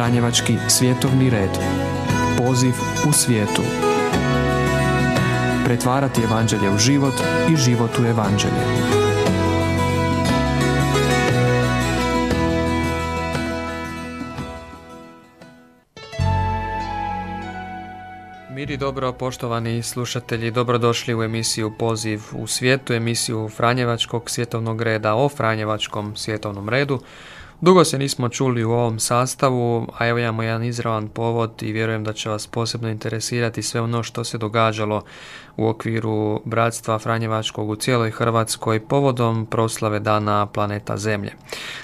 Franjevački svjetovni red. Poziv u svijetu. Pretvarati evanđelje u život i život u evanđelje. Miri dobro, poštovani slušatelji, dobrodošli u emisiju Poziv u svijetu, emisiju Franjevačkog svjetovnog reda o Franjevačkom svjetovnom redu. Dugo se nismo čuli u ovom sastavu, a evo imamo jedan izravan povod i vjerujem da će vas posebno interesirati sve ono što se događalo u okviru Bratstva Franjevačkog u cijeloj Hrvatskoj povodom proslave Dana planeta Zemlje.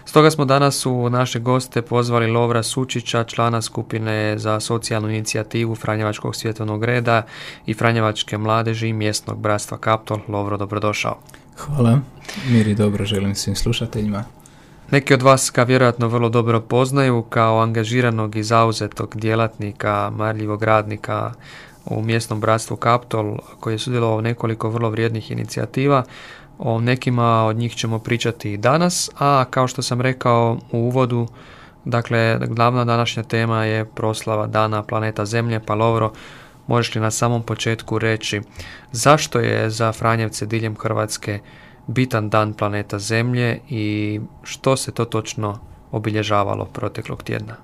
Stoga smo danas u naše goste pozvali Lovra Sučića, člana skupine za socijalnu inicijativu Franjevačkog svjetovnog reda i Franjevačke mladeži i mjesnog bratstva Kaptol. Lovro, dobrodošao. Hvala. Miri dobro želim svim slušateljima. Neki od vas ga vjerojatno vrlo dobro poznaju kao angažiranog i zauzetog djelatnika, marljivog radnika u mjesnom bratstvu Kaptol koji je sudjelovao nekoliko vrlo vrijednih inicijativa. O nekima od njih ćemo pričati i danas, a kao što sam rekao u uvodu, dakle glavna današnja tema je proslava Dana planeta Zemlje, pa Lovro, možeš li na samom početku reći zašto je za Franjevce diljem Hrvatske bitan dan planeta Zemlje i što se to točno obilježavalo proteklog tjedna?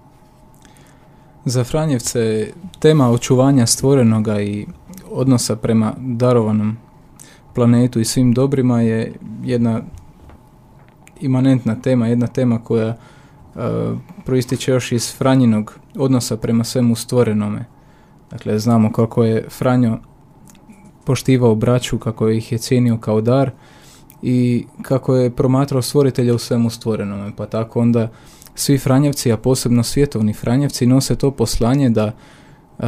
Za Franjevce tema očuvanja stvorenoga i odnosa prema darovanom planetu i svim dobrima je jedna imanentna tema, jedna tema koja uh, proističe još iz Franjinog odnosa prema svemu stvorenome. Dakle, znamo kako je Franjo poštivao braću, kako ih je cijenio kao dar i kako je promatrao stvoritelja u svemu stvorenome. Pa tako onda svi Franjevci, a posebno svjetovni Franjevci, nose to poslanje da e,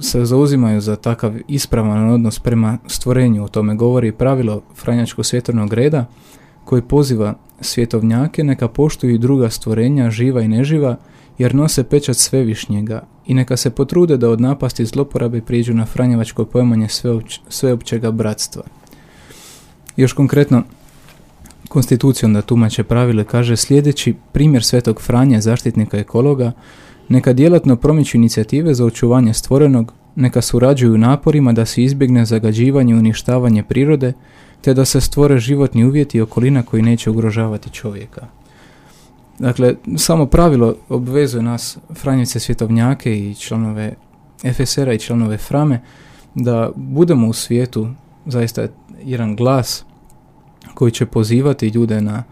se zauzimaju za takav ispravan odnos prema stvorenju. O tome govori pravilo Franjačkog svjetovnog reda koji poziva svjetovnjake neka poštuju i druga stvorenja, živa i neživa, jer nose pečat svevišnjega i neka se potrude da od napasti zloporabe priđu na Franjevačko pojmanje sveopćega bratstva. Još konkretno, konstitucijom da tumače pravile kaže sljedeći primjer svetog Franja, zaštitnika ekologa, neka djelatno promiču inicijative za očuvanje stvorenog, neka surađuju naporima da se izbjegne zagađivanje i uništavanje prirode, te da se stvore životni uvjeti i okolina koji neće ugrožavati čovjeka. Dakle, samo pravilo obvezuje nas Franjice svjetovnjake i članove FSR-a i članove Frame da budemo u svijetu zaista jedan glas koji će pozivati ljude na,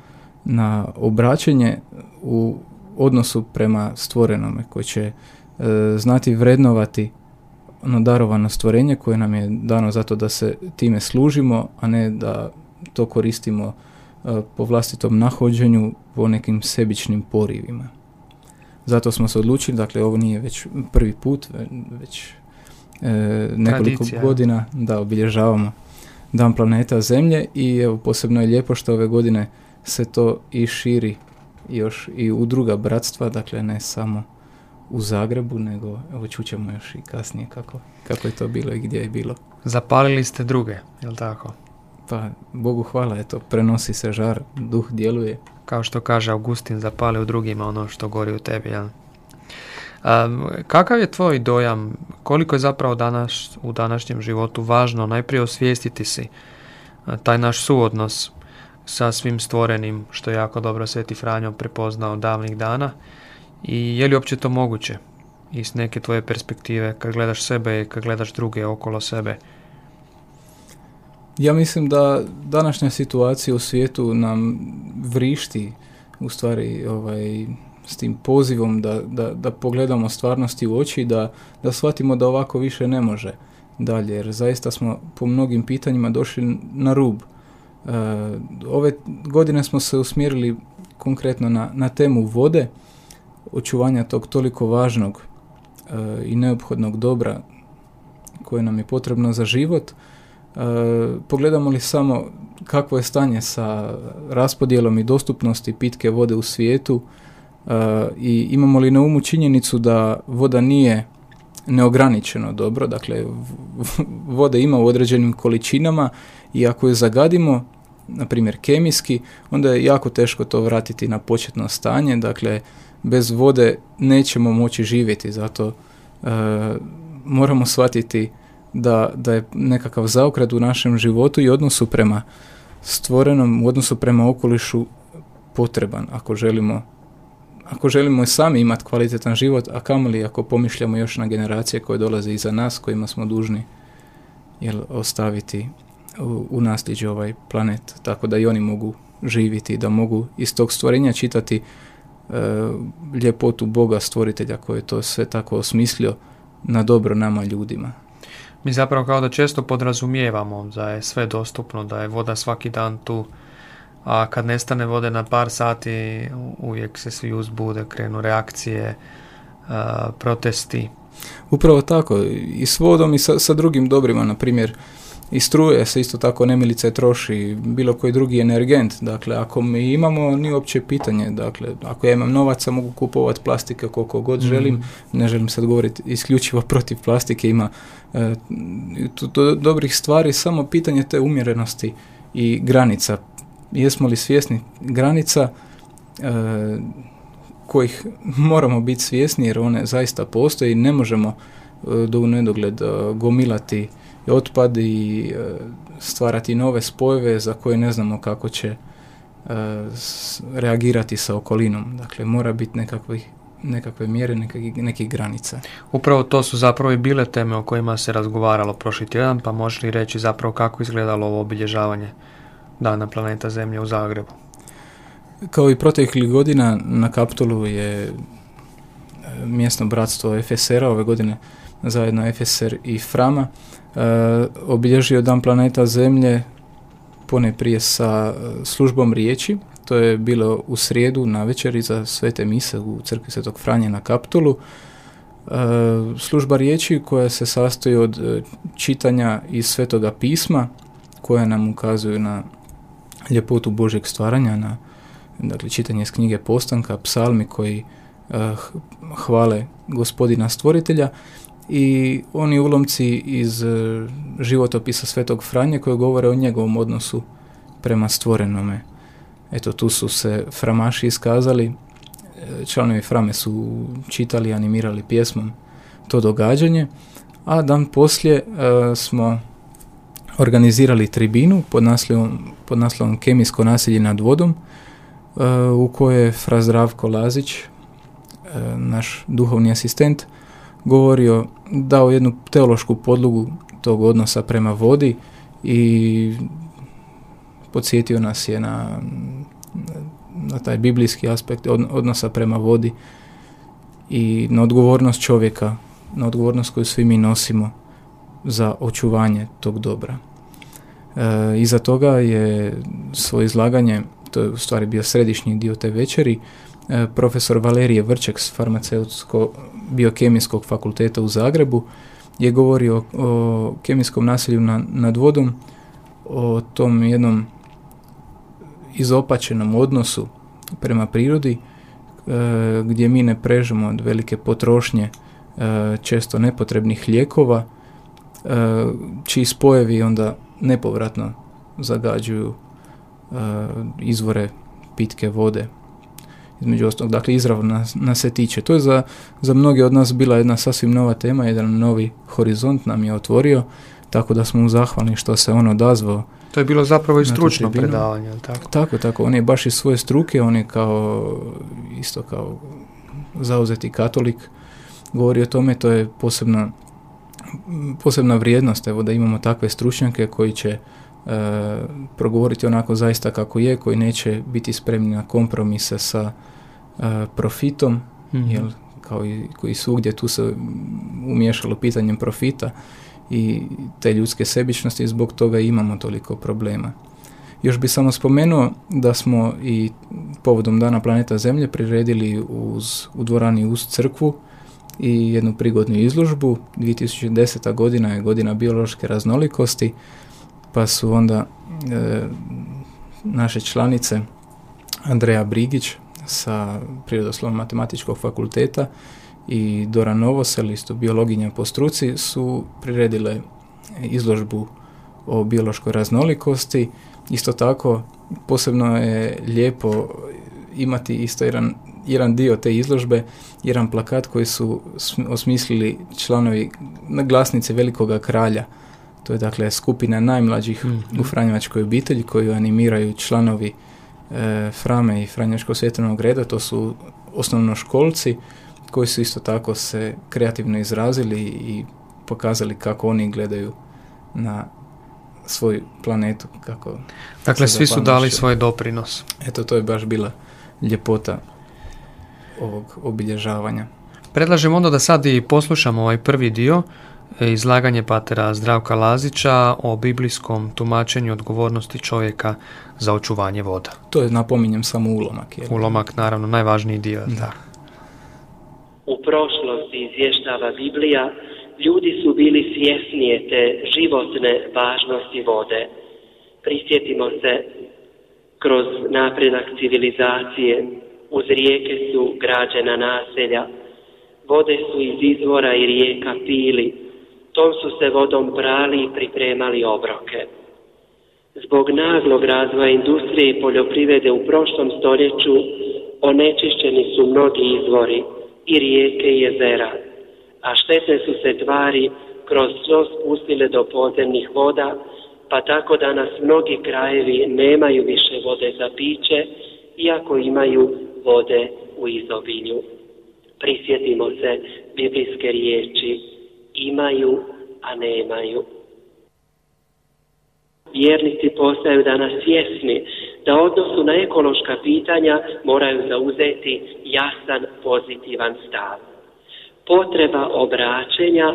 na obraćanje u odnosu prema stvorenome, koji će e, znati vrednovati ono darovano stvorenje koje nam je dano zato da se time služimo, a ne da to koristimo e, po vlastitom nahođenju, po nekim sebičnim porivima. Zato smo se odlučili, dakle ovo nije već prvi put, već e, nekoliko godina da obilježavamo Dan planeta Zemlje i evo posebno je lijepo što ove godine se to i širi još i u druga bratstva, dakle ne samo u Zagrebu, nego evo čućemo još i kasnije kako, kako je to bilo i gdje je bilo. Zapalili ste druge, jel tako? Pa, Bogu hvala, eto, prenosi se žar, duh djeluje. Kao što kaže Augustin, zapali u drugima ono što gori u tebi, jel? Um, kakav je tvoj dojam, koliko je zapravo danas, u današnjem životu važno najprije osvijestiti si taj naš suodnos sa svim stvorenim, što je jako dobro Sveti Franjo prepoznao davnih dana i je li uopće to moguće iz neke tvoje perspektive kad gledaš sebe i kad gledaš druge okolo sebe? Ja mislim da današnja situacija u svijetu nam vrišti u stvari ovaj, s tim pozivom da, da, da pogledamo stvarnosti u oči da, da shvatimo da ovako više ne može dalje, jer zaista smo po mnogim pitanjima došli na rub. E, ove godine smo se usmjerili konkretno na, na temu vode, očuvanja tog toliko važnog e, i neophodnog dobra koje nam je potrebno za život. E, pogledamo li samo kakvo je stanje sa raspodjelom i dostupnosti pitke vode u svijetu, i imamo li na umu činjenicu da voda nije neograničeno dobro, dakle vode ima u određenim količinama i ako je zagadimo na primjer kemijski, onda je jako teško to vratiti na početno stanje, dakle bez vode nećemo moći živjeti, zato e, moramo shvatiti da, da je nekakav zaokret u našem životu i odnosu prema stvorenom, u odnosu prema okolišu potreban ako želimo ako želimo sami imati kvalitetan život, a kamoli ako pomišljamo još na generacije koje dolaze iza nas, kojima smo dužni jel, ostaviti u, u nasljeđe ovaj planet, tako da i oni mogu živjeti, da mogu iz tog stvorenja čitati e, ljepotu Boga stvoritelja koji je to sve tako osmislio na dobro nama ljudima. Mi zapravo kao da često podrazumijevamo da je sve dostupno, da je voda svaki dan tu, a kad nestane vode na par sati uvijek se svi uzbude, krenu reakcije, protesti. Upravo tako, i s vodom i sa, sa drugim dobrima, na primjer, i struje se isto tako nemilice troši, bilo koji drugi energent. Dakle, ako mi imamo, ni uopće pitanje. Dakle, ako ja imam novaca, mogu kupovati plastike koliko god mm. želim. Ne želim sad govoriti isključivo protiv plastike. Ima e, dobrih stvari, samo pitanje te umjerenosti i granica. Jesmo li svjesni granica e, kojih moramo biti svjesni jer one zaista postoje i ne možemo e, do u nedogled gomilati otpad i e, stvarati nove spojeve za koje ne znamo kako će e, reagirati sa okolinom. Dakle, mora biti nekakvih nekakve mjere, nekakvih, nekih granica. Upravo to su zapravo i bile teme o kojima se razgovaralo prošli tjedan, pa možeš li reći zapravo kako izgledalo ovo obilježavanje Dana planeta Zemlje u Zagrebu? Kao i proteklih godina na Kaptolu je e, mjesno bratstvo FSR-a ove godine zajedno FSR i Frama E, obilježio Dan planeta Zemlje pone prije sa e, službom riječi. To je bilo u srijedu na večeri za svete mise u crkvi Svetog Franje na Kaptolu. E, služba riječi koja se sastoji od čitanja iz Svetoga pisma koja nam ukazuju na ljepotu Božeg stvaranja, na dakle, čitanje iz knjige Postanka, psalmi koji hvale gospodina stvoritelja i oni ulomci iz e, životopisa Svetog Franje koji govore o njegovom odnosu prema stvorenome. Eto, tu su se framaši iskazali, e, članovi frame su čitali, animirali pjesmom to događanje, a dan poslije e, smo organizirali tribinu pod naslovom, pod naslovom Kemijsko nasilje nad vodom, u kojoj je Frazdravko Lazić, naš duhovni asistent, govorio, dao jednu teološku podlogu tog odnosa prema vodi i podsjetio nas je na, na taj biblijski aspekt odnosa prema vodi i na odgovornost čovjeka, na odgovornost koju svi mi nosimo za očuvanje tog dobra. E, iza toga je svoje izlaganje, to je u stvari bio središnji dio te večeri, e, profesor Valerije Vrček s farmaceutsko biokemijskog fakulteta u Zagrebu je govorio o, kemijskom nasilju na, nad vodom, o tom jednom izopačenom odnosu prema prirodi e, gdje mi ne prežemo od velike potrošnje e, često nepotrebnih lijekova čiji spojevi onda nepovratno zagađuju izvore pitke vode između ostalog, dakle izravno nas, nas se tiče. To je za, za mnoge od nas bila jedna sasvim nova tema, jedan novi horizont nam je otvorio, tako da smo mu zahvalni što se on odazvao. To je bilo zapravo i stručno predavanje, tako? Tako, tako. On je baš iz svoje struke, on je kao, isto kao zauzeti katolik, govori o tome, to je posebna, posebna vrijednost, evo da imamo takve stručnjake koji će e, progovoriti onako zaista kako je, koji neće biti spremni na kompromise sa e, profitom, mm jel, kao i koji svugdje tu se umiješalo pitanjem profita i te ljudske sebičnosti zbog toga imamo toliko problema. Još bi samo spomenuo da smo i povodom Dana planeta Zemlje priredili uz, u dvorani uz crkvu i jednu prigodnu izložbu. 2010. godina je godina biološke raznolikosti pa su onda e, naše članice Andreja Brigić sa Prirodoslovno matematičkog fakulteta i Dora Novosel, isto biologinja po struci, su priredile izložbu o biološkoj raznolikosti Isto tako, posebno je lijepo imati isto jedan, jedan dio te izložbe, jedan plakat koji su osmislili članovi glasnice velikoga kralja. To je dakle skupina najmlađih mm u Franjevačkoj obitelji koju animiraju članovi e, Frame i Franjevačkog svjetovnog reda. To su osnovnoškolci koji su isto tako se kreativno izrazili i pokazali kako oni gledaju na svoju planetu. Kako dakle, svi su dali svoj doprinos. Eto, to je baš bila ljepota ovog obilježavanja. Predlažem onda da sad i poslušamo ovaj prvi dio e, izlaganje patera Zdravka Lazića o biblijskom tumačenju odgovornosti čovjeka za očuvanje voda. To je, napominjem, samo ulomak. Je Ulomak, naravno, najvažniji dio. Da. U prošlosti izvještava Biblija, ljudi su bili svjesnije te životne važnosti vode. Prisjetimo se kroz napredak civilizacije, uz rijeke su građena naselja, vode su iz izvora i rijeka pili, tom su se vodom prali i pripremali obroke. Zbog naglog razvoja industrije i poljoprivrede u prošlom stoljeću onečišćeni su mnogi izvori i rijeke i jezera, a štetne su se tvari kroz tlo spustile do podzemnih voda, pa tako danas mnogi krajevi nemaju više vode za piće, iako imaju vode u izobilju. Prisjetimo se biblijske riječi, imaju, a nemaju. Vjernici postaju danas svjesni da odnosu na ekološka pitanja moraju zauzeti jasan pozitivan stav. Potreba obraćenja,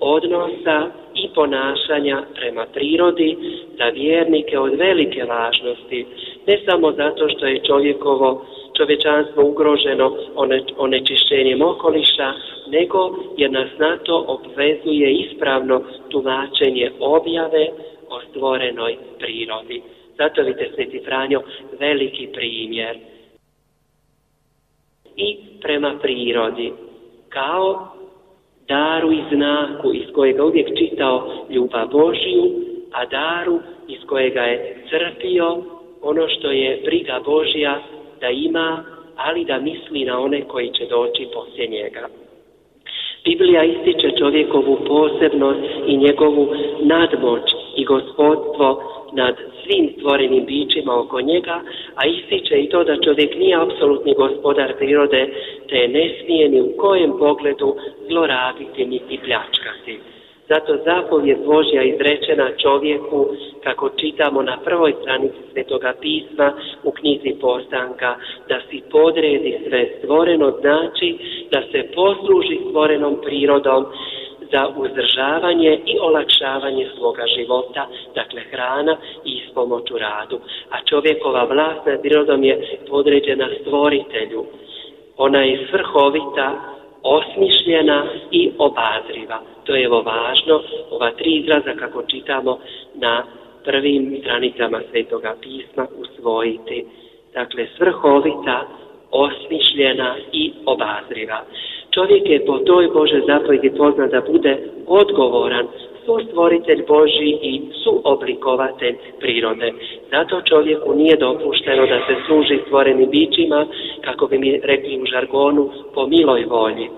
odnosa i ponašanja prema prirodi za vjernike od velike važnosti, ne samo zato što je čovjekovo čovječanstvo ugroženo onečišćenjem okoliša, nego jer nas na to obvezuje ispravno tumačenje objave o stvorenoj prirodi. Zato vidite Sveti Franjo veliki primjer. I prema prirodi, kao daru i znaku iz kojega uvijek čitao ljubav Božiju, a daru iz kojega je crpio ono što je briga Božja da ima, ali da misli na one koji će doći poslije njega. Biblija ističe čovjekovu posebnost i njegovu nadmoć i gospodstvo nad svim stvorenim bićima oko njega, a ističe i to da čovjek nije apsolutni gospodar prirode, te ne smije ni u kojem pogledu zlorabiti niti pljačkati. Zato zapovjed Božja izrečena čovjeku, kako čitamo na prvoj stranici Svetoga pisma u knjizi Postanka, da si podredi sve stvoreno, znači da se posluži stvorenom prirodom za uzdržavanje i olakšavanje svoga života, dakle hrana i ispomoć u radu. A čovjekova vlast nad prirodom je podređena stvoritelju. Ona je svrhovita, osmišljena i obazriva. To je evo važno, ova tri izraza kako čitamo na prvim stranicama Svetoga pisma usvojiti. Dakle, svrhovita, osmišljena i obazriva. Čovjek je po toj Bože zapovjedi poznat da bude odgovoran stvoritelj Boži i suoblikovatelj prirode. Zato čovjeku nije dopušteno da se služi stvorenim bićima, kako bi mi rekli u žargonu, po miloj volji,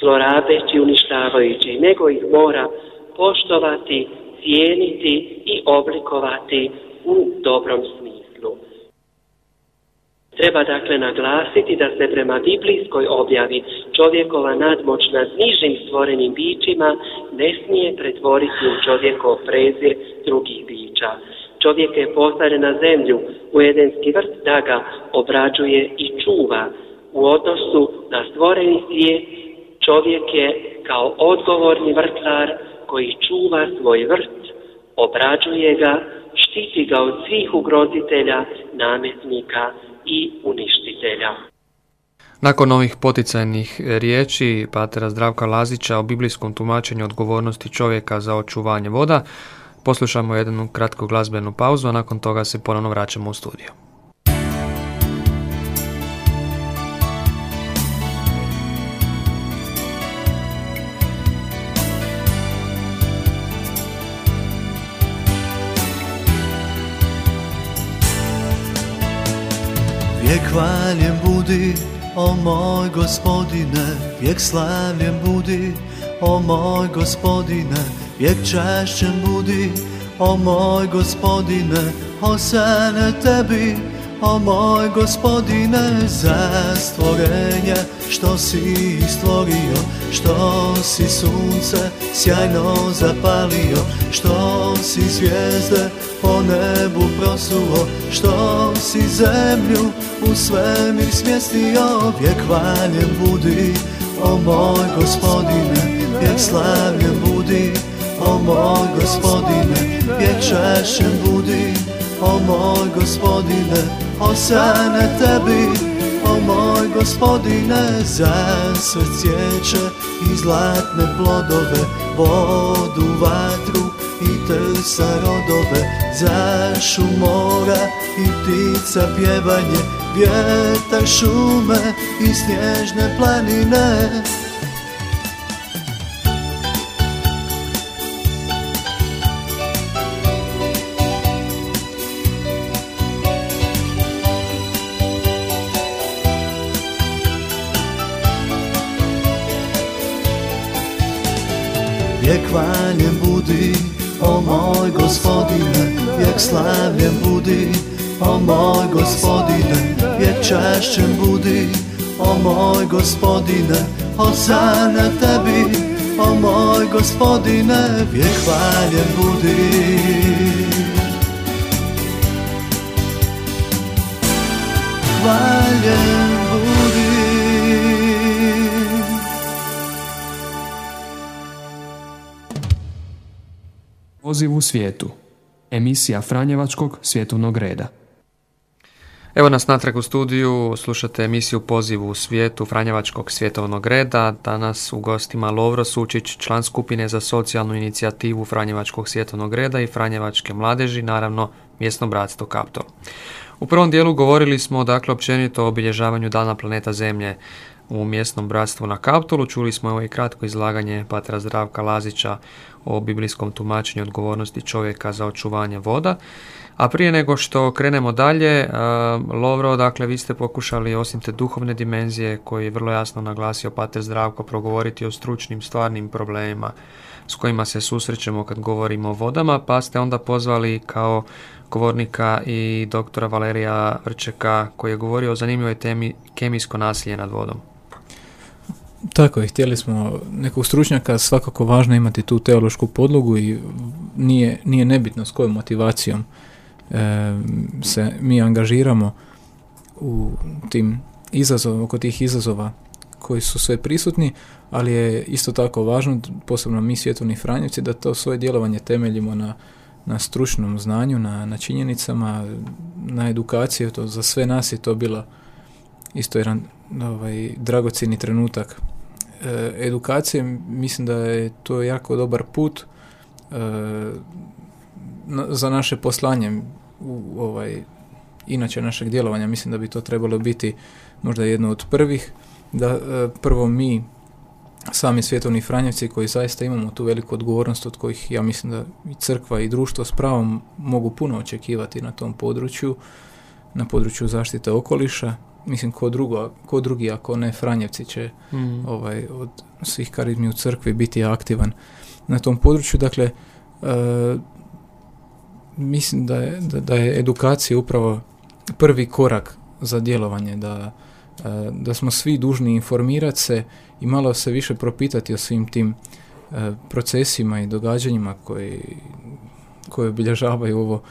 zlorabeći, uništavajući, nego ih mora poštovati, cijeniti i oblikovati u dobrom smislu. Treba dakle naglasiti da se prema biblijskoj objavi čovjekova nadmoć nad nižim stvorenim bićima ne smije pretvoriti u čovjekov prezir drugih bića. Čovjek je postavljen na zemlju u edenski vrt da ga obrađuje i čuva. U odnosu na stvoreni svijet čovjek je kao odgovorni vrtlar koji čuva svoj vrt, obrađuje ga, štiti ga od svih ugrozitelja, nametnika i uništitelja. Nakon ovih poticajnih riječi patera Zdravka Lazića o biblijskom tumačenju odgovornosti čovjeka za očuvanje voda, poslušamo jednu kratku glazbenu pauzu, a nakon toga se ponovno vraćamo u studiju. Vijek hvaljen budi, o moj gospodine, vijek slavljen budi, o moj gospodine, vijek čašćen budi, o moj gospodine, osane tebi, o moj gospodine, za stvorenje što si stvorio, što si sunce sjajno zapalio, što si zvijezde po nebu prosuo, što si zemlju u svemir smjestio, vijek hvaljen budi, o moj gospodine, vijek slavljen budi, o moj gospodine, vijek čašen budi, o moj gospodine, osane tebi, o moj gospodine, za sve cvijeće i zlatne plodove, vodu, vatru i trsa rodove, za šumora i ptica pjevanje, vjetar šume i snježne planine. Hvaljen budi, o moj gospodine, vijek slavljen budi, o moj gospodine, vijek čašćen budi, o moj gospodine, osana tebi, o moj gospodine, vijek hvaljen budi. Hvaljen Poziv u svijetu. Emisija Franjevačkog svjetovnog reda. Evo nas natrag u studiju, slušate emisiju Poziv u svijetu Franjevačkog svjetovnog reda. Danas u gostima Lovro Sučić, član skupine za socijalnu inicijativu Franjevačkog svjetovnog reda i Franjevačke mladeži, naravno mjesno bratstvo Kaptol. U prvom dijelu govorili smo dakle općenito o obilježavanju Dana planeta Zemlje u mjesnom bratstvu na Kaptolu. Čuli smo ovo i kratko izlaganje patra Zdravka Lazića o biblijskom tumačenju odgovornosti čovjeka za očuvanje voda. A prije nego što krenemo dalje, Lovro, dakle, vi ste pokušali osim te duhovne dimenzije koji je vrlo jasno naglasio Pater Zdravko progovoriti o stručnim, stvarnim problemima s kojima se susrećemo kad govorimo o vodama, pa ste onda pozvali kao govornika i doktora Valerija Vrčeka koji je govorio o zanimljivoj temi kemijsko nasilje nad vodom. Tako je, htjeli smo nekog stručnjaka, svakako važno imati tu teološku podlogu i nije, nije nebitno s kojom motivacijom e, se mi angažiramo u tim izazovima, oko tih izazova koji su sve prisutni, ali je isto tako važno, posebno mi svjetovni Franjevci, da to svoje djelovanje temeljimo na, na stručnom znanju, na, na činjenicama, na edukaciji, to za sve nas je to bilo isto jedan ovaj, dragocjeni trenutak edukacije. Mislim da je to jako dobar put e, za naše poslanje u ovaj inače našeg djelovanja. Mislim da bi to trebalo biti možda jedno od prvih da e, prvo mi sami svjetovni Franjevci koji zaista imamo tu veliku odgovornost od kojih ja mislim da i crkva i društvo s pravom mogu puno očekivati na tom području, na području zaštite okoliša. Mislim, ko, drugo, ko drugi, ako ne Franjevci će mm. ovaj, od svih karizmi u crkvi biti aktivan na tom području. Dakle, e, mislim da je, da, da je edukacija upravo prvi korak za djelovanje, da E, da smo svi dužni informirati se i malo se više propitati o svim tim e, procesima i događanjima koji, koji obilježavaju ovo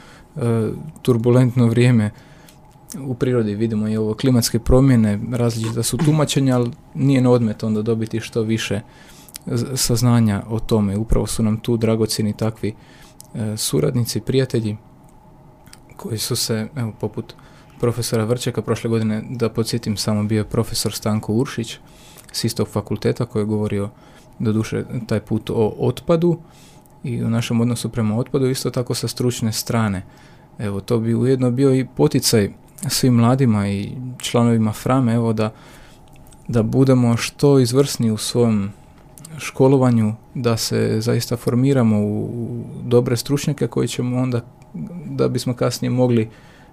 turbulentno vrijeme u prirodi vidimo i ovo klimatske promjene, različita su tumačenja, ali nije na odmet onda dobiti što više saznanja o tome. Upravo su nam tu dragocjeni takvi suradnici, prijatelji koji su se, evo, poput profesora Vrčeka prošle godine, da podsjetim samo bio profesor Stanko Uršić s istog fakulteta koji je govorio doduše taj put o otpadu i o našem odnosu prema otpadu isto tako sa stručne strane. Evo to bi ujedno bio i poticaj svim mladima i članovima Frame evo da, da budemo što izvrsni u svom školovanju, da se zaista formiramo u dobre stručnjake koji ćemo onda, da bismo kasnije mogli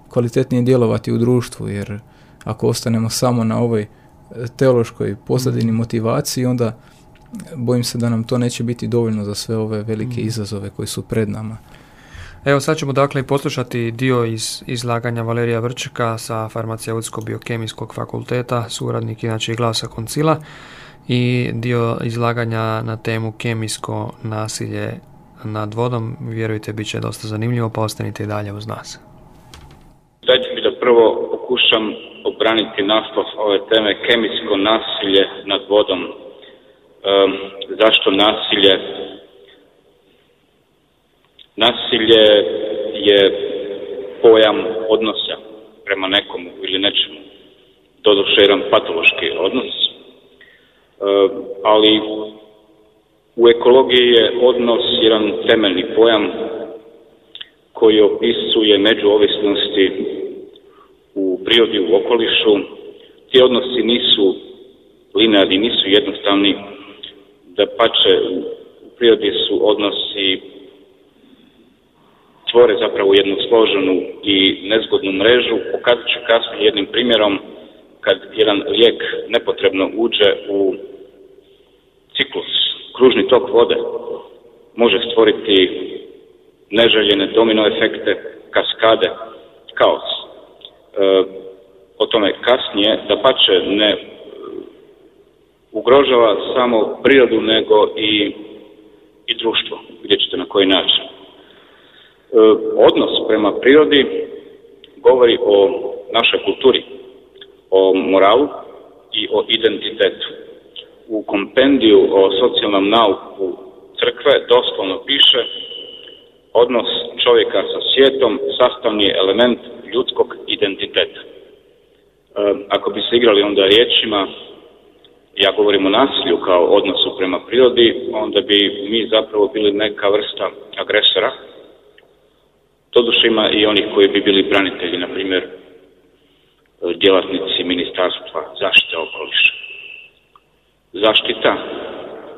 kvalitetnije djelovati u društvu jer ako ostanemo samo na ovoj e, teološkoj pozadini motivaciji, onda bojim se da nam to neće biti dovoljno za sve ove velike mm. izazove koji su pred nama. Evo sad ćemo dakle poslušati dio iz izlaganja Valerija Vrčeka sa farmaceutsko-biokemijskog fakulteta, suradnik inače i glasa koncila i dio izlaganja na temu kemijsko nasilje nad vodom. Vjerujte, bit će dosta zanimljivo, pa ostanite i dalje uz nas. Dajte mi da prvo pokušam obraniti naslov ove teme kemijsko nasilje nad vodom. zašto nasilje? Nasilje je pojam odnosa prema nekomu ili nečemu. Doduše jedan patološki odnos, ali u ekologiji je odnos jedan temeljni pojam koji opisuje međuovisnosti u prirodi, u okolišu. Ti odnosi nisu linearni, nisu jednostavni, da pače u prirodi su odnosi tvore zapravo jednu složenu i nezgodnu mrežu. Pokazat ću kasnije jednim primjerom kad jedan lijek nepotrebno uđe u ciklus, kružni tok vode, može stvoriti neželjene domino efekte, kaskade, kaos. E, o tome kasnije, da pače ne ugrožava samo prirodu, nego i, i društvo. Vidjet ćete na koji način. E, odnos prema prirodi govori o našoj kulturi, o moralu i o identitetu. U kompendiju o socijalnom nauku crkve doslovno piše odnos čovjeka sa svijetom sastavni element ljudskog identiteta. E, ako bi se igrali onda riječima, ja govorim o nasilju kao odnosu prema prirodi, onda bi mi zapravo bili neka vrsta agresora. Doduše ima i onih koji bi bili branitelji, na primjer djelatnici ministarstva zaštite okoliša. Zaštita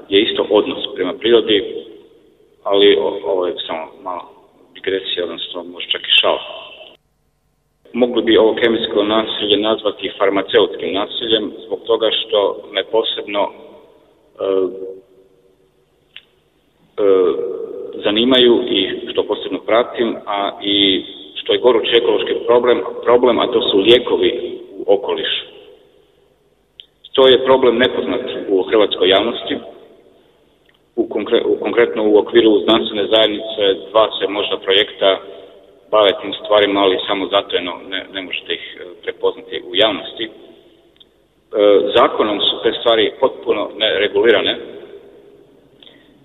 je isto odnos prema prirodi, ali ovo je samo malo digresija, odnosno možda čak i šal. Mogli bi ovo kemijsko nasilje nazvati farmaceutskim nasiljem zbog toga što me posebno e, e, zanimaju i što posebno pratim, a i što je gorući ekološki problem, problem, a to su lijekovi u okolišu. To je problem nepoznat u hrvatskoj javnosti. U, u konkretno u okviru znanstvene zajednice dva se možda projekta bave tim stvarima, ali samo zatvoreno ne, ne možete ih e, prepoznati u javnosti. E, zakonom su te stvari potpuno neregulirane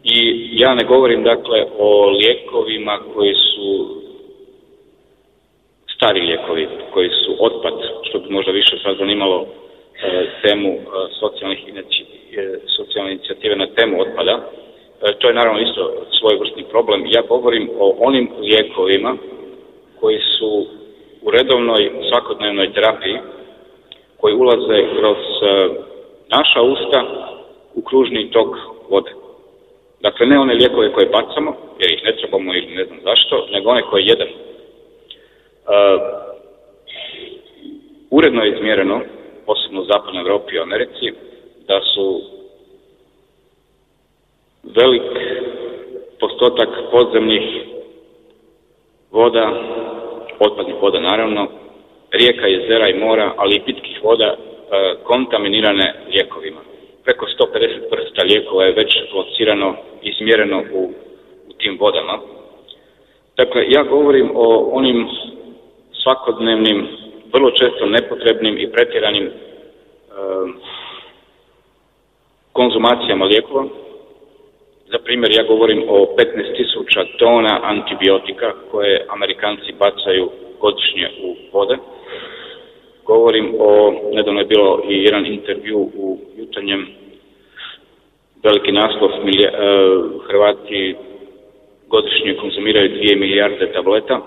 i ja ne govorim dakle o lijekovima koji su stari lijekovi koji su otpad, što bi možda više sad zanimalo e, temu e, socijalnih e, socijalne inicijative na temu otpada. To je naravno isto svojevrsni problem. Ja govorim o onim lijekovima koji su u redovnoj svakodnevnoj terapiji koji ulaze kroz naša usta u kružni tok vode. Dakle, ne one lijekove koje bacamo, jer ih ne trebamo ili ne znam zašto, nego one koje jedemo. Uh, uredno je izmjereno, posebno u Zapadnoj Europi i Americi, da su velik postotak podzemnih voda, otpadnih voda naravno, rijeka, jezera i mora, ali i pitkih voda uh, kontaminirane lijekovima. Preko 150 vrsta lijekova je već locirano i izmjereno u, u tim vodama. Dakle, ja govorim o onim svakodnevnim, vrlo često nepotrebnim i pretjeranim konzumacijama lijekova. Za primjer, ja govorim o 15.000 tona antibiotika koje Amerikanci bacaju godišnje u vode. Govorim o, nedavno je bilo i jedan intervju u jutarnjem veliki naslov, milija, e, Hrvati godišnje konzumiraju 2 milijarde tableta,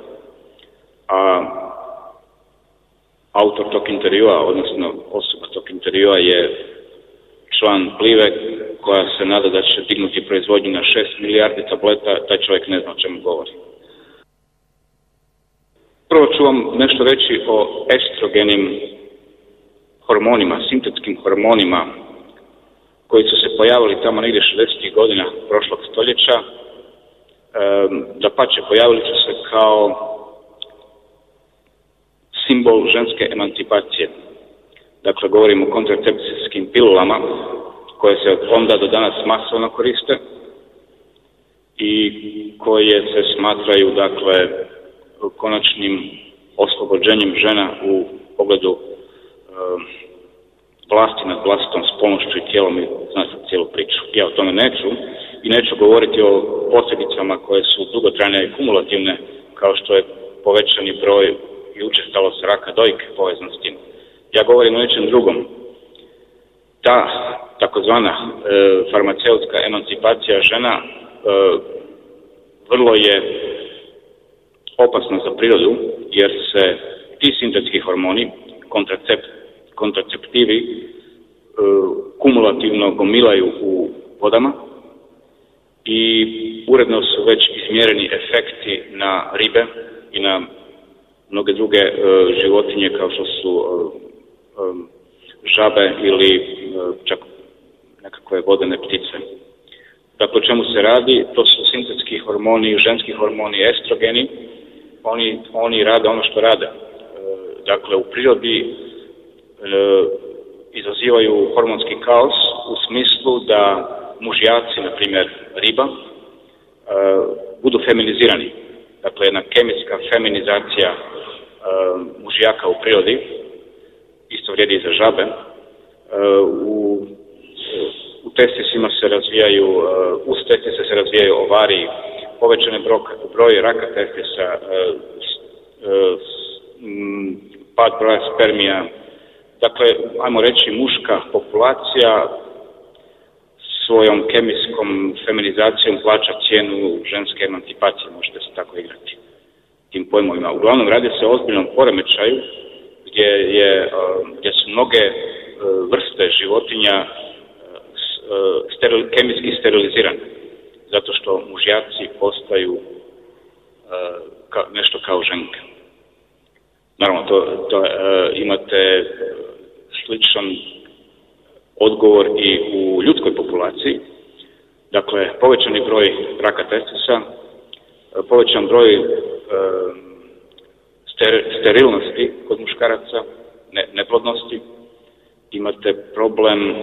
a autor tog intervjua, odnosno osoba tog intervjua je član Plive koja se nada da će dignuti proizvodnju na 6 milijardi tableta, taj čovjek ne zna o čemu govori. Prvo ću vam nešto reći o estrogenim hormonima, sintetskim hormonima koji su se pojavili tamo negdje 60. godina prošlog stoljeća, da pače pojavili su se kao simbol ženske emancipacije. Dakle, govorimo o kontracepcijskim pilulama koje se onda do danas masovno koriste i koje se smatraju, dakle, konačnim oslobođenjem žena u pogledu vlasti nad vlastitom spolnošću i tijelom i znači cijelu priču. Ja o tome neću i neću govoriti o posljedicama koje su dugotrajne i kumulativne kao što je povećani broj i učestalost raka dojke povezan s tim. Ja govorim o nečem drugom. Ta takozvana e, farmaceutska emancipacija žena e, vrlo je opasna za prirodu jer se ti sintetski hormoni, kontracept, kontraceptivi, e, kumulativno gomilaju u vodama i uredno su već izmjereni efekti na ribe i na mnoge druge e, životinje kao što su e, žabe ili čak nekakve vodene ptice. Dakle, čemu se radi? To su sintetski hormoni, ženski hormoni, estrogeni. Oni, oni rade ono što rade. Dakle, u prirodi E, izazivaju hormonski kaos u smislu da mužjaci, na primjer riba, e, budu feminizirani. Dakle, jedna kemijska feminizacija e, mužjaka u prirodi, isto vrijedi i za žabe. U, u testisima se razvijaju, uz testise se razvijaju ovari, povećane broj raka testisa, pad broja spermija, Dakle, ajmo reći, muška populacija svojom kemijskom feminizacijom plaća cijenu ženske emancipacije, možete se tako igrati. Tim pojmovima. Uglavnom radi se o ozbiljnom poremećaju gdje, je, e, gdje su mnoge e, vrste životinja e, steril, kemijski sterilizirane, zato što mužjaci postaju nešto kao ženke. Naravno, to, to imate sličan odgovor i u ljudskoj populaciji. Dakle, povećani broj raka testisa, povećan broj e, sterilnosti kod muškaraca, ne, neplodnosti, imate problem e,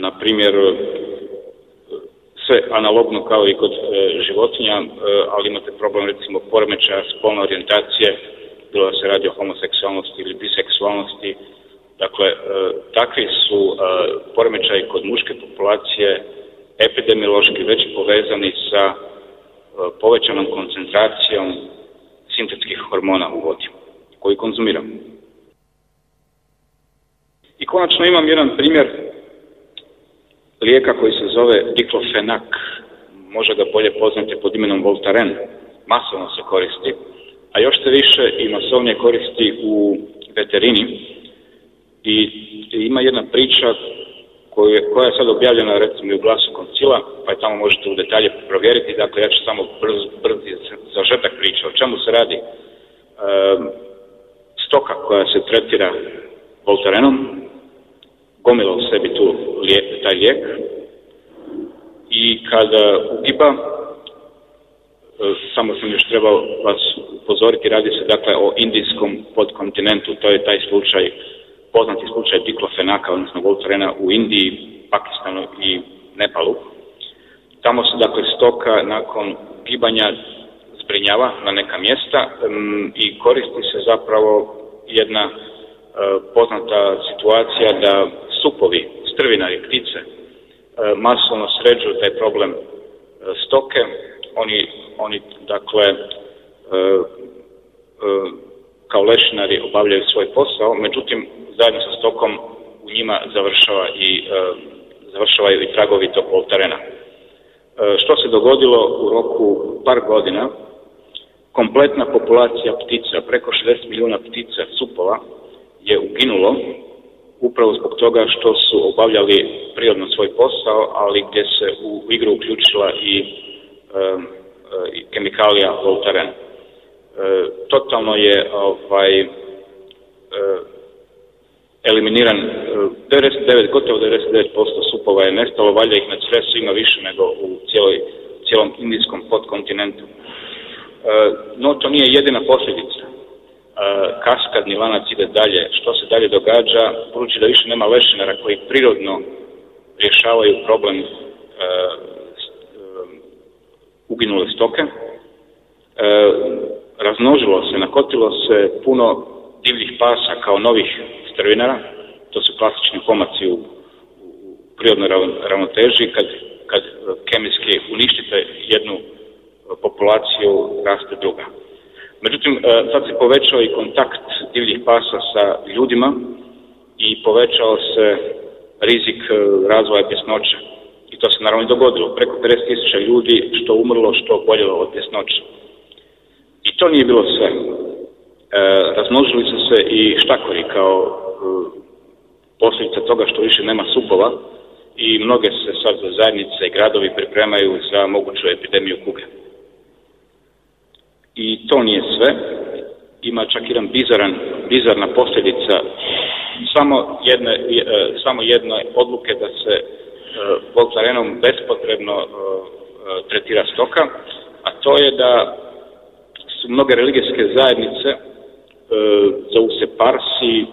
na primjer sve analogno kao i kod e, životinja, ali imate problem recimo poremećaja spolne orijentacije, bilo da se radi o homoseksualnosti ili biseksualnosti. Dakle, e, takvi su e, poremećaji kod muške populacije epidemiološki već povezani sa e, povećanom koncentracijom sintetskih hormona u vodi koji konzumiramo. I konačno imam jedan primjer lijeka koji se zove diklofenak. Može ga bolje poznati pod imenom Voltaren. Masovno se koristi a još se više i masovnije koristi u veterini i ima jedna priča koja je sad objavljena recimo u glasu koncila, pa je tamo možete u detalje provjeriti, dakle ja ću samo brz, brz zažetak priča. O čemu se radi? stoka koja se tretira voltarenom, gomila u sebi tu taj lijek i kada ugiba E, samo sam još trebao vas upozoriti, radi se dakle o indijskom podkontinentu, to je taj slučaj, poznati slučaj diklofenaka, odnosno voltarena u Indiji, Pakistanu i Nepalu. Tamo se dakle stoka nakon gibanja zbrinjava na neka mjesta i koristi se zapravo jedna e, poznata situacija da supovi, strvinari, ptice, e, masovno sređuju taj problem stoke, oni oni dakle e, e, kao lešinari obavljaju svoj posao, međutim zajedno sa stokom u njima završava i, e, završavaju i tragovi tog voltarena. Što se dogodilo u roku par godina, kompletna populacija ptica, preko 60 milijuna ptica, supova, je uginulo upravo zbog toga što su obavljali prirodno svoj posao, ali gdje se u igru uključila i kemikalija Voltaren. E, totalno je ovaj, eliminiran 99, gotovo 99% supova je nestalo, valja ih na Cresu ima više nego u cijeloj, cijelom indijskom podkontinentu. No, to nije jedina posljedica. Kaskadni lanac ide dalje. Što se dalje događa, budući da više nema lešinara koji prirodno rješavaju problem uginule stoke, razmnožilo se, nakotilo se puno divljih pasa kao novih strvinara, to su klasični pomaci u, prirodnoj ravnoteži, kad, kad kemijski uništite jednu populaciju, raste druga. Međutim, e, sad se povećao i kontakt divljih pasa sa ljudima i povećao se rizik e, razvoja pjesnoće. I to se naravno i dogodilo. Preko 50.000 ljudi što umrlo, što boljelo od pjesnoće. I to nije bilo sve. E, razmnožili su se i štakori kao e, posljedica toga što više nema supova i mnoge se sad zajednice i gradovi pripremaju za moguću epidemiju kuge. I to nije sve. Ima čak jedan bizaran, bizarna posljedica samo jedne, e, samo jedne odluke da se e, voltarenom bespotrebno e, tretira stoka, a to je da su mnoge religijske zajednice zovu se Parsi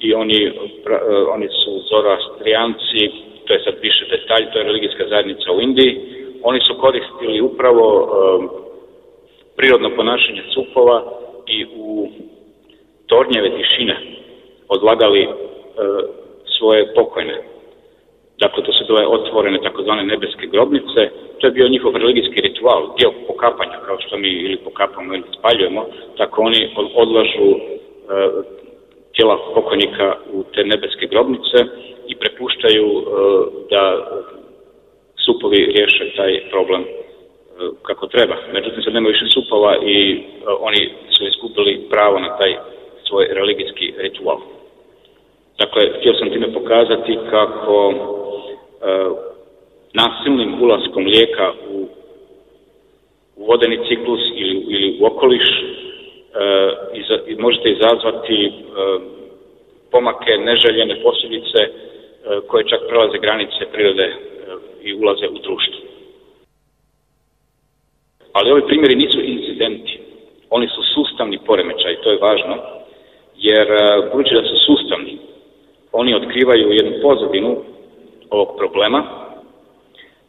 i oni, oni su Zoroastrijanci, to je sad više detalj, to je religijska zajednica u Indiji, oni su koristili upravo prirodno ponašanje cupova i u tornjeve tišine odlagali e, svoje pokojne. Dakle, to su bile otvorene takozvane nebeske grobnice, to je bio njihov religijski ritual, dio pokapanja, kao što mi ili pokapamo ili spaljujemo, tako oni odlažu e, tijela pokojnika u te nebeske grobnice i prepuštaju e, da supovi riješe taj problem kako treba. Međutim, sad nema više supova i e, oni su izgubili pravo na taj svoj religijski ritual. Dakle, htio sam time pokazati kako e, nasilnim ulaskom lijeka u, vodeni ciklus ili, ili u okoliš e, možete izazvati e, pomake, neželjene posljedice koje čak prelaze granice prirode i ulaze u društvo. Ali ovi primjeri nisu incidenti, oni su sustavni poremećaj, to je važno, jer e, budući da su sustavni, oni otkrivaju jednu pozadinu ovog problema,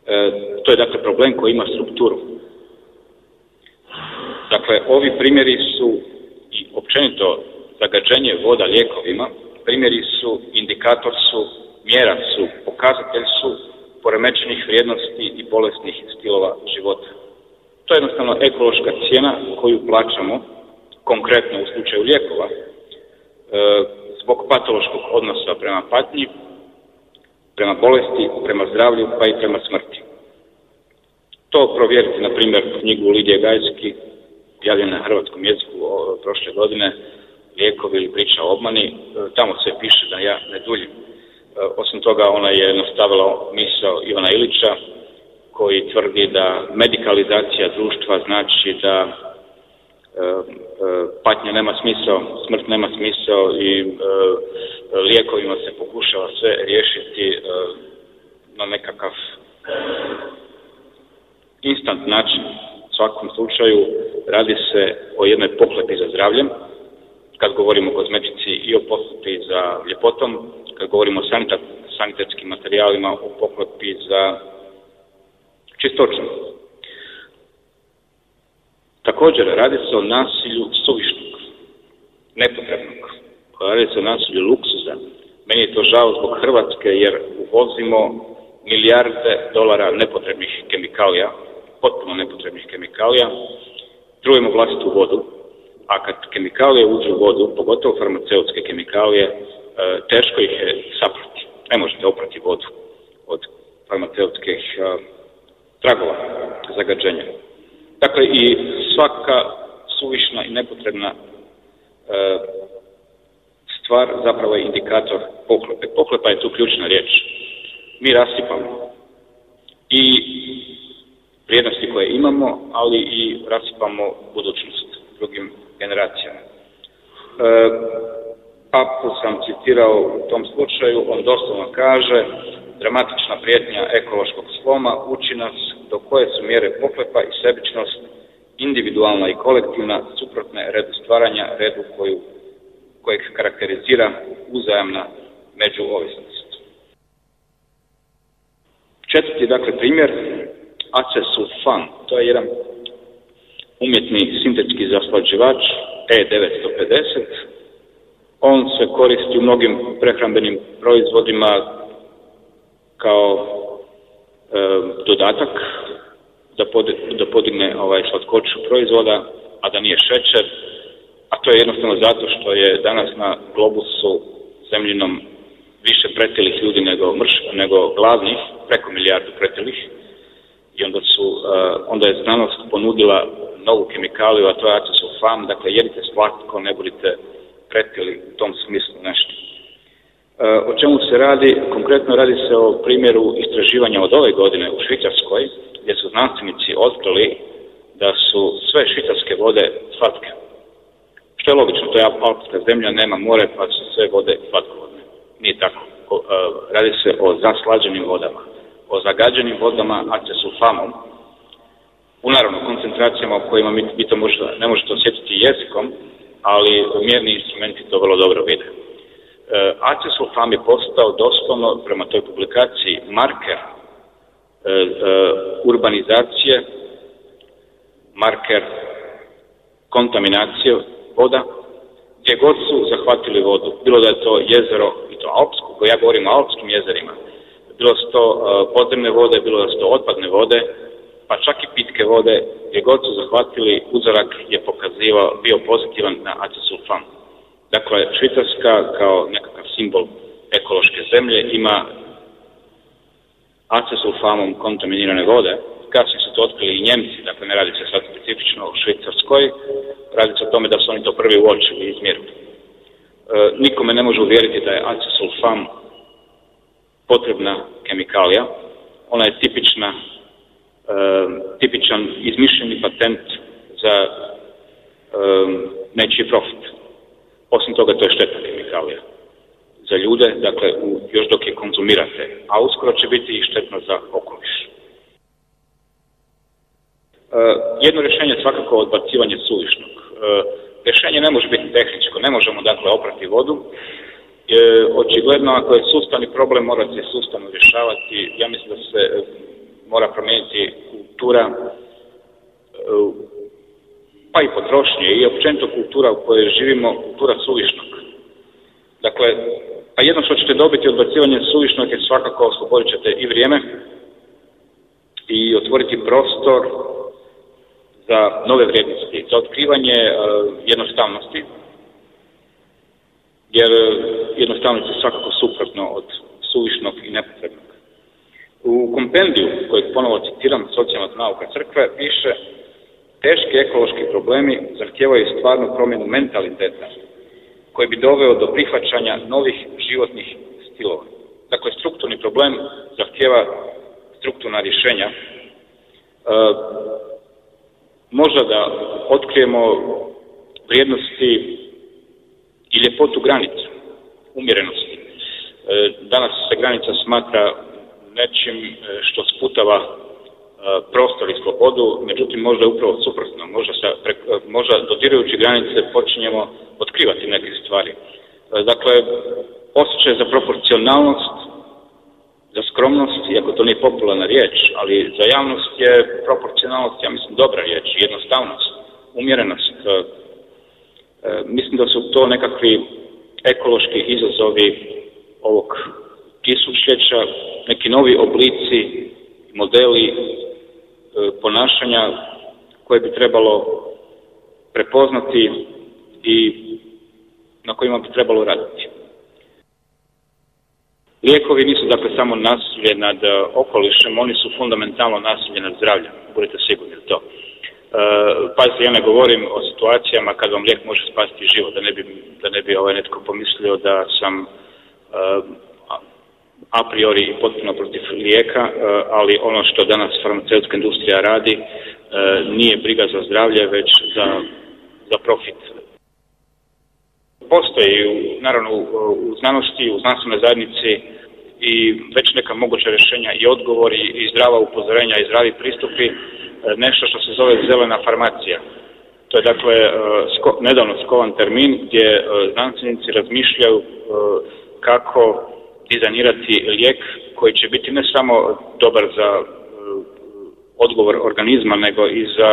e, to je dakle problem koji ima strukturu. Dakle, ovi primjeri su i općenito zagađenje voda lijekovima, primjeri su, indikator su, mjera su, pokazatelj su poremećenih vrijednosti i bolesnih stilova života. To je jednostavno ekološka cijena koju plaćamo, konkretno u slučaju lijekova, e, zbog patološkog odnosa prema patnji, prema bolesti, prema zdravlju, pa i prema smrti. To provjeriti, na primjer, knjigu Lidije Gajski, javljena na hrvatskom jeziku prošle godine, lijekovi ili priča o obmani, e, tamo se piše da ja ne duljim. E, osim toga, ona je nastavila misao Ivana Ilića, koji tvrdi da medikalizacija društva znači da e, e, patnja nema smisao, smrt nema smisao i e, lijekovima se pokušava sve riješiti na nekakav instant način. U svakom slučaju radi se o jednoj pohlepi za zdravljem, kad govorimo o kozmetici i o pohlepi za ljepotom, kad govorimo o sanitarskim materijalima, o pohlepi za čistoćom. Također, radi se o nasilju suvišnog, nepotrebnog. Radi se o nasilju luksuza. Meni je to žao zbog Hrvatske jer uvozimo milijarde dolara nepotrebnih kemikalija, potpuno nepotrebnih kemikalija, trujemo vlastitu vodu, a kad kemikalije uđu u vodu, pogotovo farmaceutske kemikalije, e, teško ih je saprati. Ne možete oprati vodu od farmaceutskih e, tragova zagađenja. Dakle, i svaka suvišna i nepotrebna e, stvar zapravo je indikator poklepe. Poklepa je tu ključna riječ. Mi rasipamo i vrijednosti koje imamo, ali i rasipamo budućnost drugim generacijama. E, Papu sam citirao u tom slučaju, on doslovno kaže dramatična prijetnja ekološkog sloma uči nas do koje su mjere poklepa i sebičnost individualna i kolektivna suprotne redu stvaranja, redu koju, kojeg karakterizira uzajamna međuovisnost. Četvrti, dakle, primjer, acesulfan. To je jedan umjetni sintetski zaslađivač E950. On se koristi u mnogim prehrambenim proizvodima kao e, dodatak da, da podigne ovaj slatkoću proizvoda, a da nije šećer, a to je jednostavno zato što je danas na globusu zemljinom više pretilih ljudi nego mrš, nego gladnih, preko milijardu pretilih. I onda su, uh, onda je znanost ponudila novu kemikaliju, a to je acesulfam, dakle jedite slatko, ne budite pretili u tom smislu nešto. Uh, o čemu se radi? Konkretno radi se o primjeru istraživanja od ove godine u Švicarskoj, gdje su znanstvenici otkrili da su sve švicarske vode slatke. Što je logično, to je alpska zemlja, nema more, pa su sve vode slatkovodne. Nije tako. E, radi se o zaslađenim vodama, o zagađenim vodama acesulfamom, u naravno koncentracijama o kojima mi, to možda, ne možete osjetiti jezikom, ali mjerni instrumenti to vrlo dobro vide. E, acesulfam je postao doslovno prema toj publikaciji marker e, urbanizacije, marker kontaminacije voda, gdje god su zahvatili vodu, bilo da je to jezero i to alpsko, ja govorim o alpskim jezerima, bilo su to podzemne vode, bilo da su to otpadne vode, pa čak i pitke vode, gdje god su zahvatili, uzorak je pokazivao, bio pozitivan na acesulfam. Dakle, Švicarska kao nekakav simbol ekološke zemlje ima acesulfamom kontaminirane vode, kasnije su to otkrili i Njemci, dakle ne radi se sad specifično u Švicarskoj, radi se o tome da su oni to prvi uočili i izmjerili. E, nikome ne može uvjeriti da je acesulfam potrebna kemikalija, ona je tipična, e, tipičan izmišljeni patent za e, nečiji profit. Osim toga to je štetna kemikalija za ljude, dakle u, još dok je konzumirate, a uskoro će biti i štetno za okoliš. E, jedno rješenje je svakako odbacivanje suvišnog. E, rješenje ne može biti tehničko, ne možemo dakle oprati vodu. E, očigledno ako je sustavni problem mora se sustavno rješavati. Ja mislim da se mora promijeniti kultura pa i potrošnje i općenito kultura u kojoj živimo, kultura suvišnog. Dakle, pa jedno što ćete dobiti odbacivanje suvišnog je svakako oslobodit ćete i vrijeme i otvoriti prostor za nove vrijednosti, za otkrivanje e, jednostavnosti, jer e, jednostavnost je svakako suprotno od suvišnog i nepotrebnog. U kompendiju, kojeg ponovo citiram, socijalna nauka crkve, piše teški ekološki problemi zahtijevaju stvarnu promjenu mentaliteta koji bi doveo do prihvaćanja novih životnih stilova. Dakle, strukturni problem zahtjeva strukturna rješenja. E, možda da otkrijemo vrijednosti i ljepotu granice, umjerenosti. E, danas se granica smatra nečim e, što sputava prostor i slobodu, međutim možda upravo suprotno, možda, sa, možda dodirujući granice počinjemo otkrivati neke stvari. Dakle, osjećaj za proporcionalnost za skromnost, iako to nije popularna riječ, ali za javnost je proporcionalnost, ja mislim, dobra riječ, jednostavnost, umjerenost. E, e, mislim da su to nekakvi ekološki izazovi ovog tisućljeća, neki novi oblici, modeli e, ponašanja koje bi trebalo prepoznati i na kojima bi trebalo raditi. Lijekovi nisu dakle samo nasilje nad e, okolišem, oni su fundamentalno nasilje nad zdravljem, budite sigurni to. E, pazite, ja ne govorim o situacijama kad vam lijek može spasiti život, da ne bi, da ne bi ovaj netko pomislio da sam e, a priori i potpuno protiv lijeka, e, ali ono što danas farmaceutska industrija radi nije briga za zdravlje, već za, za profit. postoji naravno u, znanosti, u znanstvenoj zajednici i već neka moguća rješenja i odgovori i zdrava upozorenja i zdravi pristupi e, nešto što se zove zelena farmacija. To je dakle nedavno skovan termin gdje znanstvenici razmišljaju kako dizajnirati lijek koji će biti ne samo dobar za odgovor organizma, nego i za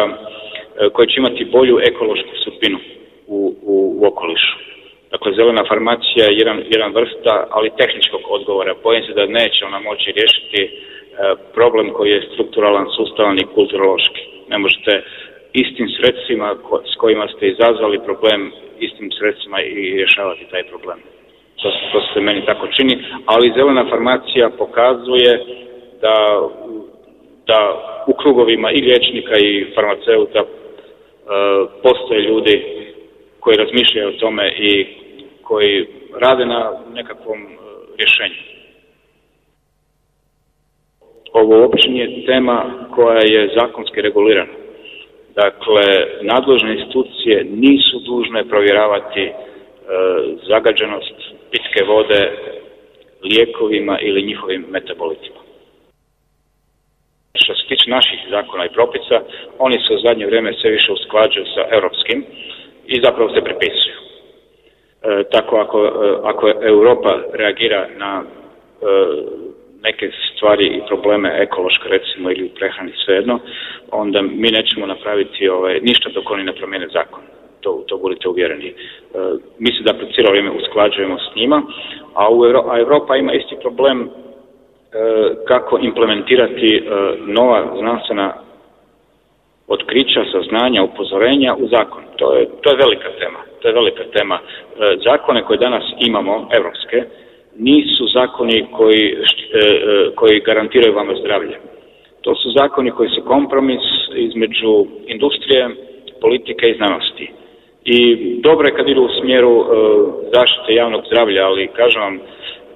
koji će imati bolju ekološku sudbinu u, u, okolišu. Dakle, zelena farmacija je jedan, jedan vrsta, ali tehničkog odgovora. Bojim se da neće ona moći riješiti e, problem koji je strukturalan, sustavan i kulturološki. Ne možete istim sredstvima s kojima ste izazvali problem, istim sredstvima i rješavati taj problem. To, to se meni tako čini, ali zelena farmacija pokazuje da, da u krugovima i liječnika i farmaceuta e, postoje ljudi koji razmišljaju o tome i koji rade na nekakvom e, rješenju. Ovo uopće nije tema koja je zakonski regulirana. Dakle, nadležne institucije nisu dužne provjeravati e, zagađenost pitke vode lijekovima ili njihovim metabolitima. Što se tiče naših zakona i propisa, oni se u zadnje vrijeme sve više usklađuju sa europskim i zapravo se prepisuju. E, tako ako, e, ako Europa reagira na e, neke stvari i probleme ekološke recimo ili u prehrani svejedno, onda mi nećemo napraviti ovaj, ništa dok oni ne promijene zakon. To, to budite uvjereni. E, mi se dakle cijelo vrijeme usklađujemo s njima, a, u a Europa ima isti problem e, kako implementirati e, nova znanstvena otkrića, saznanja, upozorenja u zakon. To je, to je velika tema. To je velika tema. Zakone koje danas imamo, evropske, nisu zakoni koji, koji garantiraju vama zdravlje. To su zakoni koji su kompromis između industrije, politike i znanosti. I dobro je kad idu u smjeru zaštite javnog zdravlja, ali kažem vam,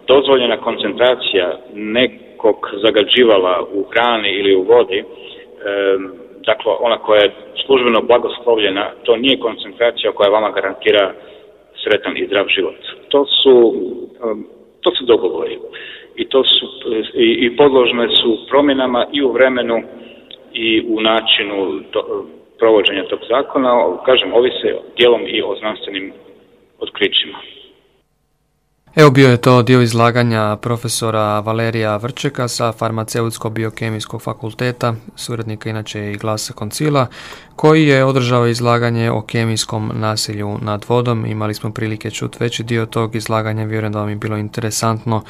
dozvoljena koncentracija nekog zagađivala u hrani ili u vodi dakle ona koja je službeno blagoslovljena, to nije koncentracija koja vama garantira sretan i zdrav život. To su, um, to su dogovori i, to su, i, podložne su promjenama i u vremenu i u načinu provođenja tog zakona, kažem, ovise dijelom i o znanstvenim otkrićima. Evo bio je to dio izlaganja profesora Valerija Vrčeka sa farmaceutsko-biokemijskog fakulteta, suradnika inače i glasa koncila, koji je održao izlaganje o kemijskom nasilju nad vodom. Imali smo prilike čuti veći dio tog izlaganja, vjerujem da vam je bilo interesantno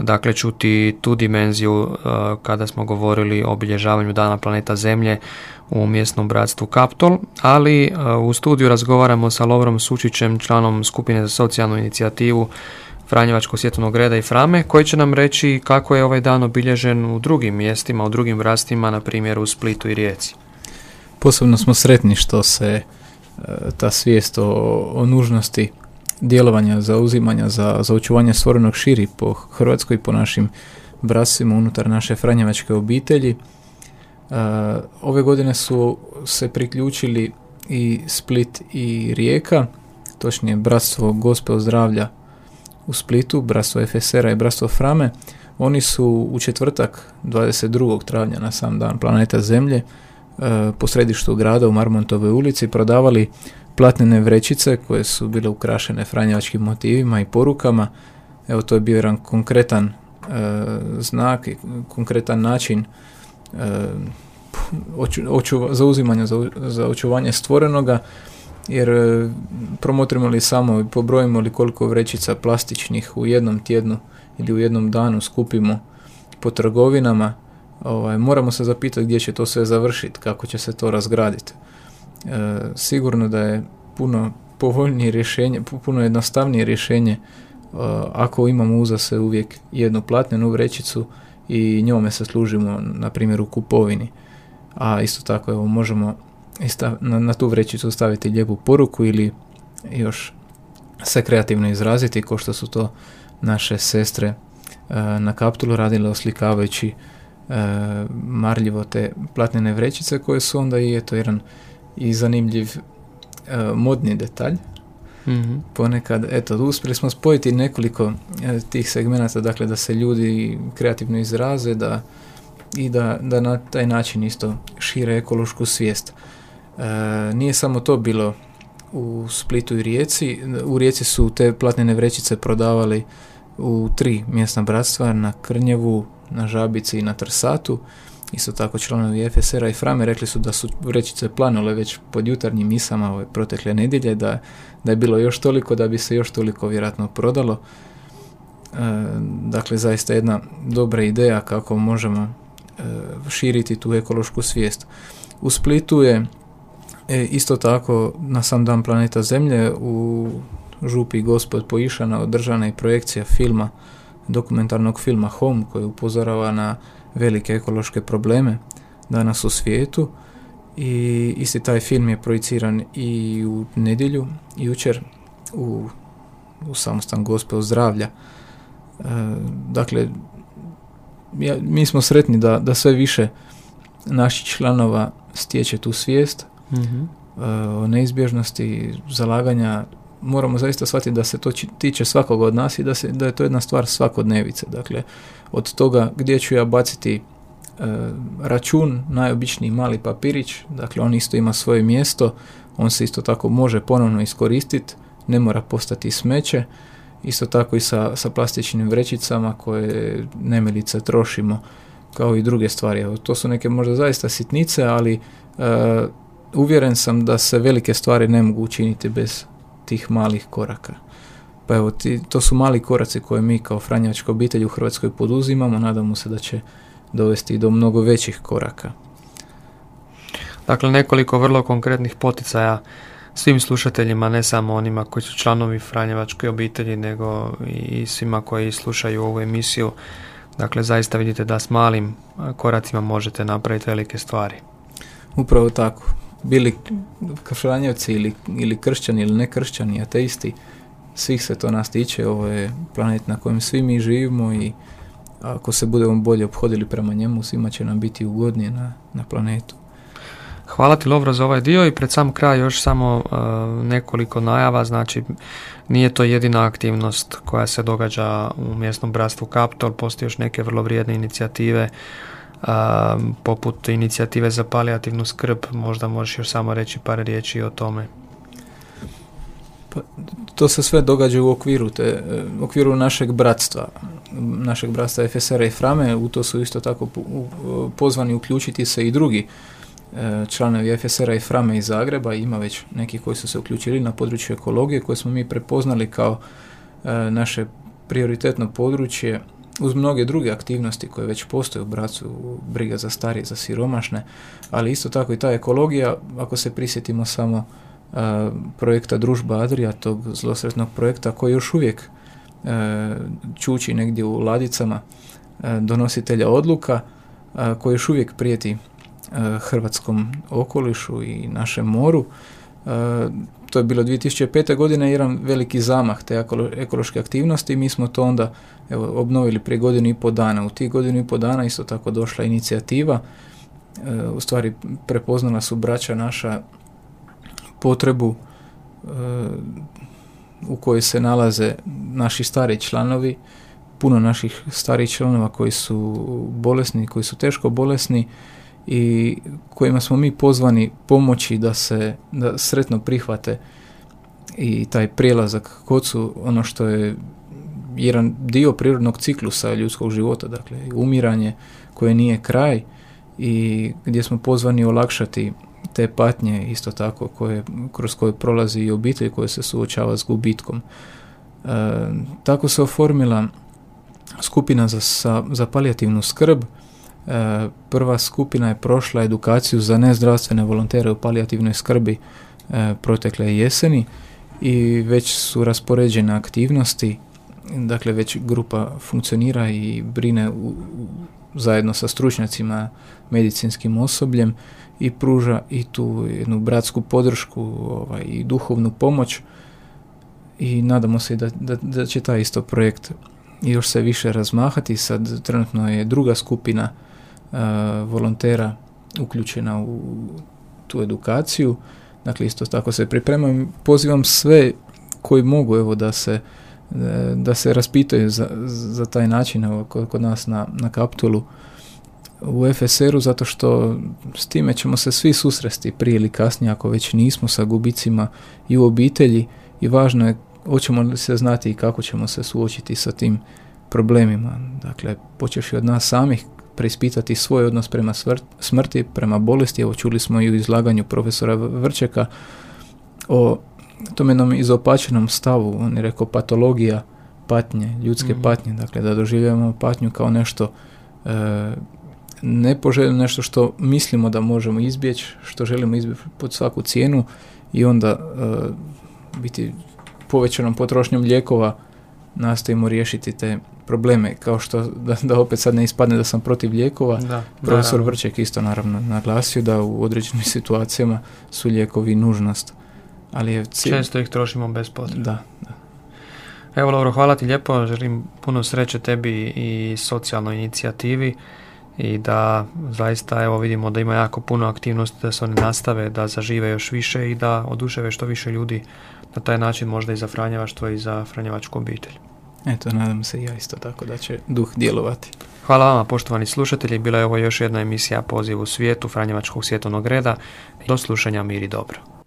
dakle čuti tu dimenziju uh, kada smo govorili o obilježavanju dana planeta Zemlje u mjesnom bratstvu Kaptol, ali uh, u studiju razgovaramo sa Lovrom Sučićem, članom skupine za socijalnu inicijativu Franjevačkog svjetovnog reda i Frame, koji će nam reći kako je ovaj dan obilježen u drugim mjestima, u drugim vrastima, na primjer u Splitu i Rijeci. Posebno smo sretni što se e, ta svijest o, o nužnosti djelovanja, zauzimanja za, za očuvanje stvorenog širi po Hrvatskoj i po našim brasima unutar naše Franjevačke obitelji. E, ove godine su se priključili i Split i Rijeka, točnije Bratstvo Gospe zdravlja u Splitu, Bratstvo FSR-a i Bratstvo Frame, oni su u četvrtak 22. travnja na sam dan planeta Zemlje e, po središtu grada u Marmontovoj ulici prodavali platnene vrećice koje su bile ukrašene franjevačkim motivima i porukama. Evo to je bio jedan konkretan e, znak i konkretan način e, zauzimanja za, za očuvanje stvorenoga jer e, promotrimo li samo i pobrojimo li koliko vrećica plastičnih u jednom tjednu ili u jednom danu skupimo po trgovinama, ovaj, moramo se zapitati gdje će to sve završiti, kako će se to razgraditi. E, sigurno da je puno povoljnije rješenje, puno jednostavnije rješenje e, ako imamo uza se uvijek jednu platnenu vrećicu i njome se služimo na primjer u kupovini. A isto tako evo možemo na, na tu vrećicu staviti lijepu poruku ili još se kreativno izraziti kao što su to naše sestre e, na kaptulu radile oslikavajući e, marljivo te platnene vrećice koje su onda i eto jedan i zanimljiv e, modni detalj mm Ponekad, eto, uspjeli smo spojiti nekoliko e, tih segmenata, dakle da se ljudi kreativno izraze da, i da, da na taj način isto šire ekološku svijest. E, nije samo to bilo u Splitu i Rijeci. U Rijeci su te platnene vrećice prodavali u tri mjesna bratstva, na Krnjevu, na Žabici i na Trsatu. Isto tako članovi FSR-a i Frame rekli su da su vrećice planule već pod jutarnjim misama ove protekle nedjelje, da, da je bilo još toliko, da bi se još toliko vjerojatno prodalo. E, dakle, zaista jedna dobra ideja kako možemo e, širiti tu ekološku svijest. U Splitu je e, isto tako na sam dan planeta Zemlje u župi Gospod Poišana održana i projekcija filma, dokumentarnog filma Home koji upozorava na velike ekološke probleme danas u svijetu i isti taj film je projiciran i u nedjelju, jučer u, u samostan Gospod zdravlja. E, dakle, ja, mi smo sretni da, da sve više naših članova stječe tu svijest mm o neizbježnosti zalaganja moramo zaista shvatiti da se to tiče svakoga od nas i da, se, da je to jedna stvar svakodnevice. Dakle, od toga gdje ću ja baciti e, račun, najobičniji mali papirić, dakle on isto ima svoje mjesto, on se isto tako može ponovno iskoristiti, ne mora postati smeće, isto tako i sa, sa plastičnim vrećicama koje nemilice trošimo, kao i druge stvari. Evo, to su neke možda zaista sitnice, ali e, uvjeren sam da se velike stvari ne mogu učiniti bez tih malih koraka. Pa evo, ti, to su mali koraci koje mi kao Franjevačka obitelj u Hrvatskoj poduzimamo, nadamo se da će dovesti do mnogo većih koraka. Dakle, nekoliko vrlo konkretnih poticaja svim slušateljima, ne samo onima koji su članovi Franjevačke obitelji, nego i svima koji slušaju ovu emisiju. Dakle, zaista vidite da s malim koracima možete napraviti velike stvari. Upravo tako bili kršćanjevci ili, ili kršćani ili nekršćani, ateisti, svih se to nas tiče, ovo je planet na kojem svi mi živimo i ako se budemo bolje obhodili prema njemu, svima će nam biti ugodnije na, na planetu. Hvala ti Lovro za ovaj dio i pred sam kraj još samo uh, nekoliko najava, znači nije to jedina aktivnost koja se događa u mjesnom bratstvu Kaptol, postoje još neke vrlo vrijedne inicijative poput inicijative za palijativnu skrb, možda možeš još samo reći par riječi o tome. Pa, to se sve događa u okviru, te, u okviru našeg bratstva, našeg bratstva FSR i Frame, u to su isto tako pozvani uključiti se i drugi e, članovi FSR i Frame iz Zagreba, ima već neki koji su se uključili na području ekologije koje smo mi prepoznali kao e, naše prioritetno područje uz mnoge druge aktivnosti koje već postoje u bracu, briga za starije, za siromašne, ali isto tako i ta ekologija, ako se prisjetimo samo projekta Družba Adrija, tog zlosretnog projekta koji još uvijek uh, čuči negdje u ladicama donositelja odluka, koji još uvijek prijeti hrvatskom okolišu i našem moru. To je bilo 2005. godine jedan veliki zamah te ekološke aktivnosti i mi smo to onda evo, obnovili prije godinu i po dana. U tih godinu i po dana isto tako došla inicijativa, e, u stvari prepoznala su braća naša potrebu e, u kojoj se nalaze naši stari članovi, puno naših starih članova koji su bolesni, koji su teško bolesni i kojima smo mi pozvani pomoći da se da sretno prihvate i taj prijelazak kocu, ono što je jedan dio prirodnog ciklusa ljudskog života, dakle umiranje koje nije kraj i gdje smo pozvani olakšati te patnje isto tako koje, kroz koje prolazi i obitelj koje se suočava s gubitkom. E, tako se oformila skupina za, za palijativnu skrb. E, prva skupina je prošla edukaciju za nezdravstvene volontere u palijativnoj skrbi e, protekle jeseni i već su raspoređene aktivnosti dakle već grupa funkcionira i brine u, zajedno sa stručnjacima medicinskim osobljem i pruža i tu jednu bratsku podršku ovaj, i duhovnu pomoć i nadamo se da, da, da će taj isto projekt još se više razmahati. Sad trenutno je druga skupina volontera uključena u tu edukaciju. Dakle, isto tako se pripremam. Pozivam sve koji mogu evo da se da se raspitaju za, za taj način evo, kod, nas na, na kaptulu u FSR-u zato što s time ćemo se svi susresti prije ili kasnije ako već nismo sa gubicima i u obitelji i važno je hoćemo li se znati i kako ćemo se suočiti sa tim problemima. Dakle, počeši od nas samih preispitati svoj odnos prema smrti, prema bolesti. Evo čuli smo i u izlaganju profesora Vrčeka o tom jednom izopačenom stavu. On je rekao patologija patnje, ljudske mm. patnje. Dakle, da doživljavamo patnju kao nešto e, nepoželjno, nešto što mislimo da možemo izbjeći, što želimo izbjeći pod svaku cijenu i onda e, biti povećanom potrošnjom lijekova nastojimo riješiti te probleme, kao što, da, da opet sad ne ispadne da sam protiv lijekova, da, profesor Vrček isto naravno naglasio da u određenim situacijama su lijekovi nužnost. Ali je Često ih trošimo bez potrebe. Da, da. Evo Lauro, hvala ti lijepo, želim puno sreće tebi i socijalnoj inicijativi i da zaista evo vidimo da ima jako puno aktivnosti da se one nastave, da zažive još više i da oduševe što više ljudi na taj način možda i za Franjevaštvo i za Franjevačku obitelj. Eto, nadam se i ja isto tako da će duh djelovati. Hvala vama poštovani slušatelji, bila je ovo još jedna emisija Poziv u svijetu Franjevačkog svjetovnog reda. Do slušanja, mir i dobro.